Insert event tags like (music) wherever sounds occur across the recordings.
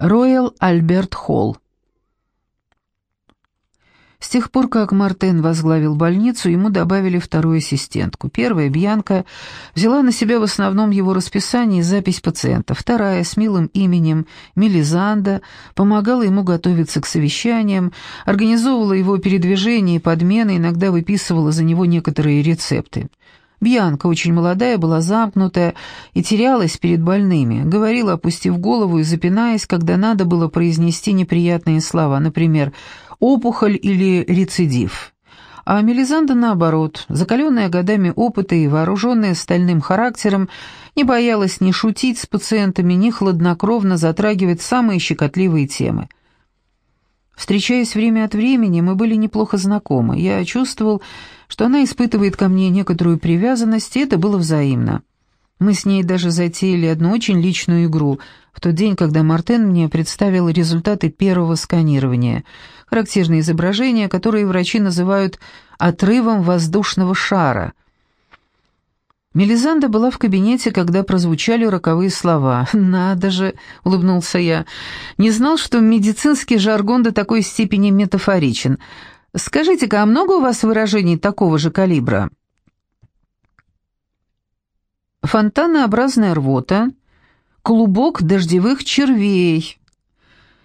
Роyal Альберт Холл. С тех пор, как Мартен возглавил больницу, ему добавили вторую ассистентку. Первая, Бьянка, взяла на себя в основном его расписание и запись пациента. Вторая, с милым именем Мелизанда, помогала ему готовиться к совещаниям, организовывала его передвижение и подмены, иногда выписывала за него некоторые рецепты. Бьянка, очень молодая, была замкнутая и терялась перед больными, говорила, опустив голову и запинаясь, когда надо было произнести неприятные слова, например опухоль или рецидив. А Мелизанда, наоборот, закаленная годами опыта и вооруженная стальным характером, не боялась ни шутить с пациентами, ни хладнокровно затрагивать самые щекотливые темы. Встречаясь время от времени, мы были неплохо знакомы. Я чувствовал, что она испытывает ко мне некоторую привязанность, и это было взаимно. Мы с ней даже затеяли одну очень личную игру в тот день, когда Мартен мне представил результаты первого сканирования. Характерные изображения, которые врачи называют «отрывом воздушного шара». Мелизанда была в кабинете, когда прозвучали роковые слова. (laughs) «Надо же!» — улыбнулся я. «Не знал, что медицинский жаргон до такой степени метафоричен. Скажите-ка, а много у вас выражений такого же калибра?» фонтанообразная рвота, клубок дождевых червей.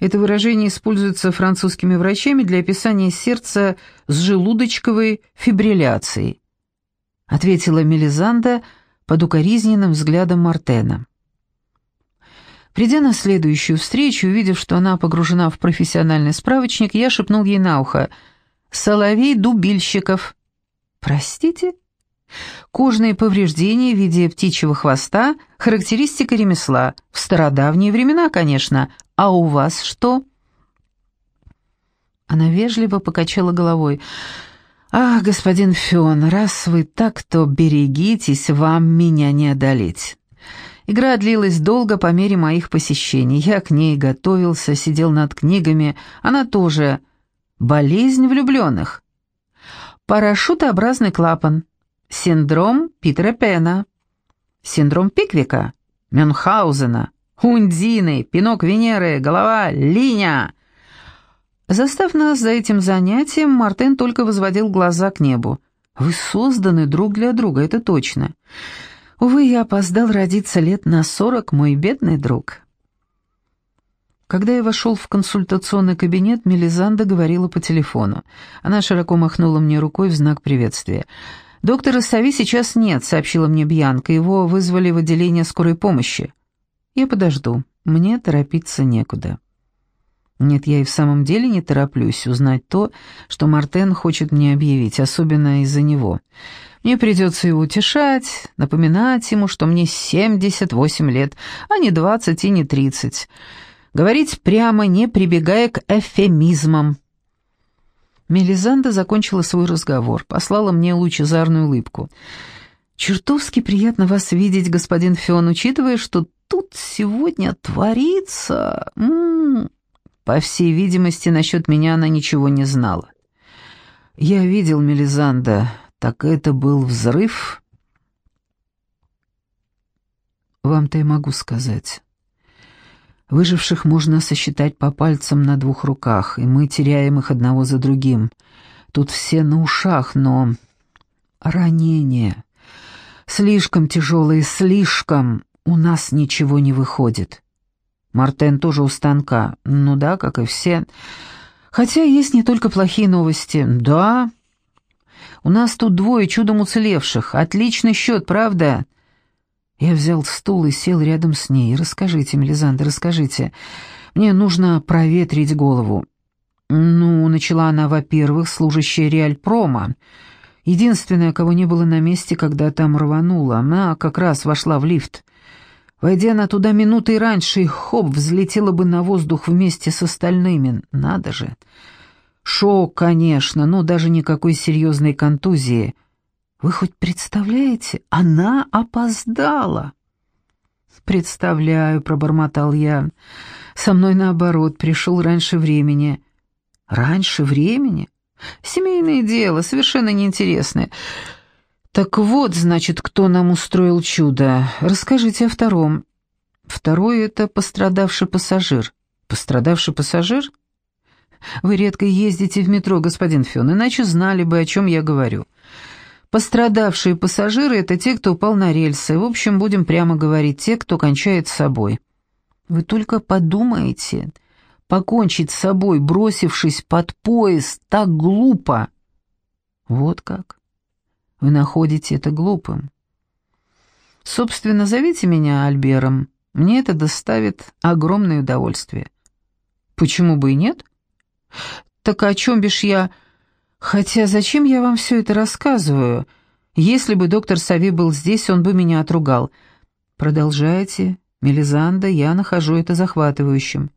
Это выражение используется французскими врачами для описания сердца с желудочковой фибрилляцией, ответила Мелизанда под укоризненным взглядом Мартена. Придя на следующую встречу, увидев, что она погружена в профессиональный справочник, я шепнул ей на ухо «Соловей дубильщиков». «Простите?» Кожные повреждения в виде птичьего хвоста – характеристика ремесла. В стародавние времена, конечно. А у вас что?» Она вежливо покачала головой. «Ах, господин Фион, раз вы так, то берегитесь, вам меня не одолеть». Игра длилась долго по мере моих посещений. Я к ней готовился, сидел над книгами. Она тоже. Болезнь влюбленных. Парашютообразный клапан. Синдром Питера Пена. Синдром Пиквика. Мюнхгаузена. Ундины, пинок Венеры, голова, линия. Застав нас за этим занятием, Мартен только возводил глаза к небу. «Вы созданы друг для друга, это точно. Увы, я опоздал родиться лет на сорок, мой бедный друг». Когда я вошел в консультационный кабинет, Мелизанда говорила по телефону. Она широко махнула мне рукой в знак приветствия. «Доктора Сави сейчас нет», — сообщила мне Бьянка. «Его вызвали в отделение скорой помощи». «Я подожду. Мне торопиться некуда». Нет, я и в самом деле не тороплюсь узнать то, что Мартен хочет мне объявить, особенно из-за него. Мне придется его утешать, напоминать ему, что мне 78 лет, а не 20 и не 30. Говорить прямо, не прибегая к эвфемизмам. Мелизанда закончила свой разговор, послала мне лучезарную улыбку. «Чертовски приятно вас видеть, господин Фион, учитывая, что тут сегодня творится...» М -м -м. По всей видимости, насчет меня она ничего не знала. «Я видел Мелизанда. Так это был взрыв?» «Вам-то я могу сказать». Выживших можно сосчитать по пальцам на двух руках, и мы теряем их одного за другим. Тут все на ушах, но... Ранения. Слишком тяжелые, слишком. У нас ничего не выходит. Мартен тоже у станка. Ну да, как и все. Хотя есть не только плохие новости. Да. У нас тут двое чудом уцелевших. Отличный счет, правда? Я взял стул и сел рядом с ней. «Расскажите, Мелизандр, расскажите. Мне нужно проветрить голову». «Ну, начала она, во-первых, служащая Реальпрома. Единственная, кого не было на месте, когда там рванула. Она как раз вошла в лифт. Войдя она туда минутой раньше, хоп, взлетела бы на воздух вместе с остальными. Надо же. Шок, конечно, но даже никакой серьезной контузии». Вы хоть представляете, она опоздала. Представляю, пробормотал я. Со мной наоборот, пришел раньше времени. Раньше времени? Семейное дело, совершенно неинтересное. Так вот, значит, кто нам устроил чудо. Расскажите о втором. Второй — это пострадавший пассажир. Пострадавший пассажир? Вы редко ездите в метро, господин Фён, иначе знали бы, о чем я говорю. Пострадавшие пассажиры — это те, кто упал на рельсы. В общем, будем прямо говорить, те, кто кончает с собой. Вы только подумайте, покончить с собой, бросившись под поезд, так глупо. Вот как. Вы находите это глупым. Собственно, зовите меня Альбером. Мне это доставит огромное удовольствие. Почему бы и нет? Так о чем бишь я... Хотя зачем я вам все это рассказываю? Если бы доктор Сави был здесь, он бы меня отругал. Продолжайте, Мелизанда, я нахожу это захватывающим.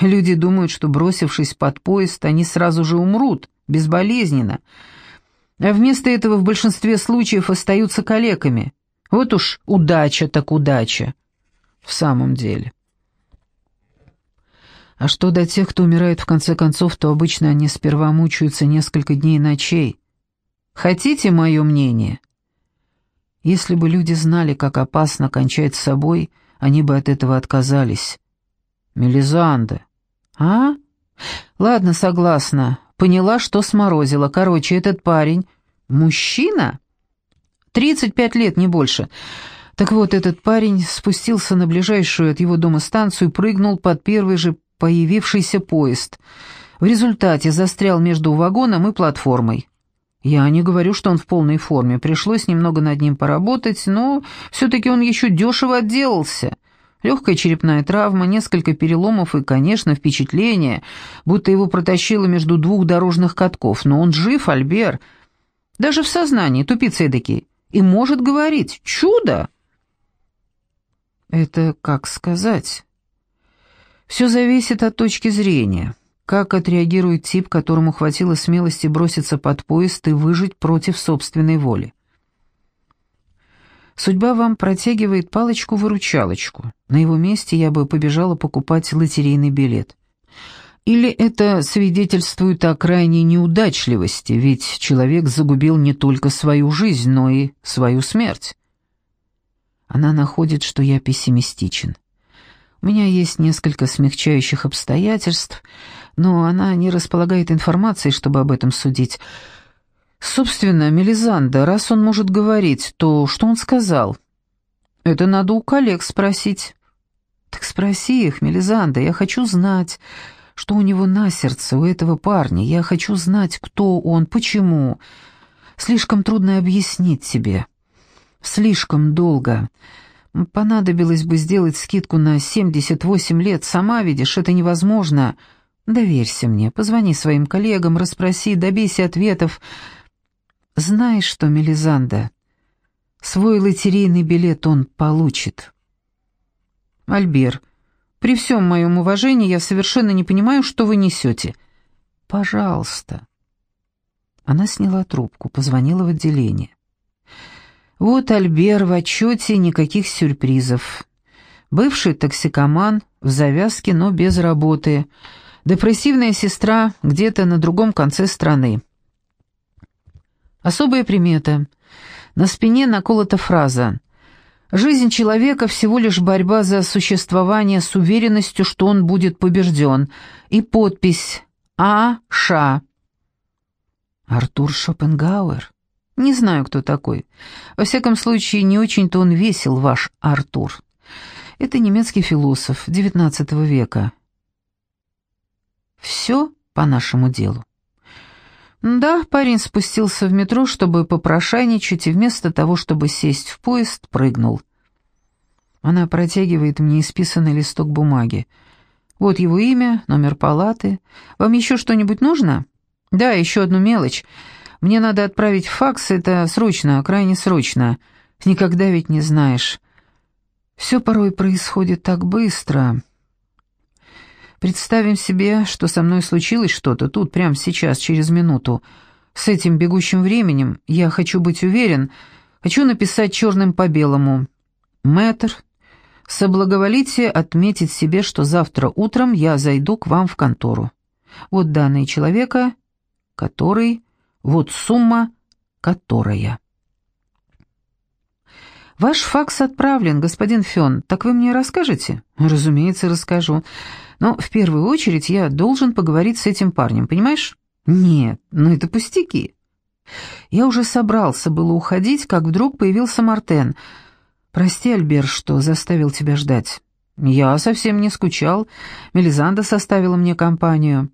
Люди думают, что, бросившись под поезд, они сразу же умрут, безболезненно. А вместо этого в большинстве случаев остаются калеками. Вот уж удача так удача. В самом деле. А что до тех, кто умирает в конце концов, то обычно они сперва мучаются несколько дней и ночей. Хотите мое мнение?» Если бы люди знали, как опасно кончать с собой, они бы от этого отказались. Мелизанда. А? Ладно, согласна. Поняла, что сморозила. Короче, этот парень... Мужчина? Тридцать пять лет, не больше. Так вот, этот парень спустился на ближайшую от его дома станцию и прыгнул под первый же появившийся поезд. В результате застрял между вагоном и платформой. Я не говорю, что он в полной форме, пришлось немного над ним поработать, но все-таки он еще дешево отделался. Легкая черепная травма, несколько переломов и, конечно, впечатление, будто его протащило между двух дорожных катков. Но он жив, Альбер. Даже в сознании, тупица эдакий. И может говорить. Чудо! Это как сказать? Все зависит от точки зрения. Как отреагирует тип, которому хватило смелости броситься под поезд и выжить против собственной воли? Судьба вам протягивает палочку-выручалочку. На его месте я бы побежала покупать лотерейный билет. Или это свидетельствует о крайней неудачливости, ведь человек загубил не только свою жизнь, но и свою смерть. Она находит, что я пессимистичен. У меня есть несколько смягчающих обстоятельств, но она не располагает информацией, чтобы об этом судить. Собственно, Мелизанда, раз он может говорить, то что он сказал? Это надо у коллег спросить. Так спроси их, Мелизанда, я хочу знать, что у него на сердце, у этого парня. Я хочу знать, кто он, почему. Слишком трудно объяснить тебе. Слишком долго. Понадобилось бы сделать скидку на 78 лет, сама видишь, это невозможно. Доверься мне, позвони своим коллегам, расспроси, добейся ответов. Знаешь что, Мелизанда, свой лотерейный билет он получит. Альбер, при всем моем уважении я совершенно не понимаю, что вы несете. Пожалуйста. Она сняла трубку, позвонила в отделение. Вот Альбер в отчете никаких сюрпризов. Бывший токсикоман, в завязке, но без работы. Депрессивная сестра где-то на другом конце страны. Особая примета. На спине наколота фраза «Жизнь человека всего лишь борьба за существование с уверенностью, что он будет побежден» и подпись «А. Ша». Артур Шопенгауэр. Не знаю, кто такой. Во всяком случае, не очень-то он весел, ваш Артур. Это немецкий философ XIX века. Все по нашему делу. Да, парень спустился в метро, чтобы попрошайничать, и вместо того, чтобы сесть в поезд, прыгнул. Она протягивает мне исписанный листок бумаги. Вот его имя, номер палаты. Вам еще что-нибудь нужно? Да, еще одну мелочь. Мне надо отправить факс, это срочно, крайне срочно. Никогда ведь не знаешь. Все порой происходит так быстро. Представим себе, что со мной случилось что-то тут, прямо сейчас, через минуту. С этим бегущим временем я хочу быть уверен, хочу написать черным по белому. Мэтр, соблаговолите отметить себе, что завтра утром я зайду к вам в контору. Вот данные человека, который вот сумма, которая. «Ваш факс отправлен, господин Фен. Так вы мне расскажете?» «Разумеется, расскажу. Но в первую очередь я должен поговорить с этим парнем, понимаешь?» «Нет, ну это пустяки». Я уже собрался было уходить, как вдруг появился Мартен. «Прости, Альбер, что заставил тебя ждать». «Я совсем не скучал. Мелизанда составила мне компанию».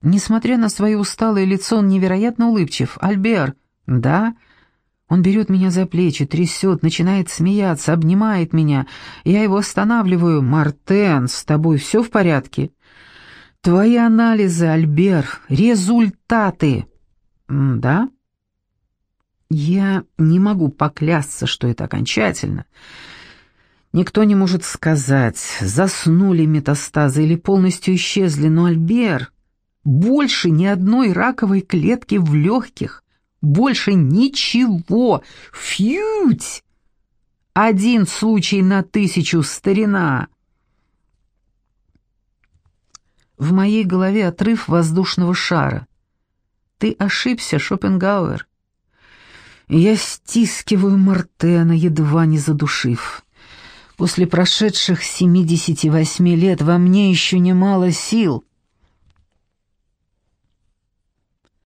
Несмотря на свое усталое лицо, он невероятно улыбчив. «Альбер!» «Да?» Он берет меня за плечи, трясет, начинает смеяться, обнимает меня. Я его останавливаю. «Мартен, с тобой все в порядке?» «Твои анализы, Альбер, результаты!» «Да?» «Я не могу поклясться, что это окончательно. Никто не может сказать, заснули метастазы или полностью исчезли, но Альбер...» Больше ни одной раковой клетки в легких. Больше ничего. Фьють! Один случай на тысячу, старина. В моей голове отрыв воздушного шара. Ты ошибся, Шопенгауэр. Я стискиваю Мартена, едва не задушив. После прошедших 78 лет во мне еще немало сил —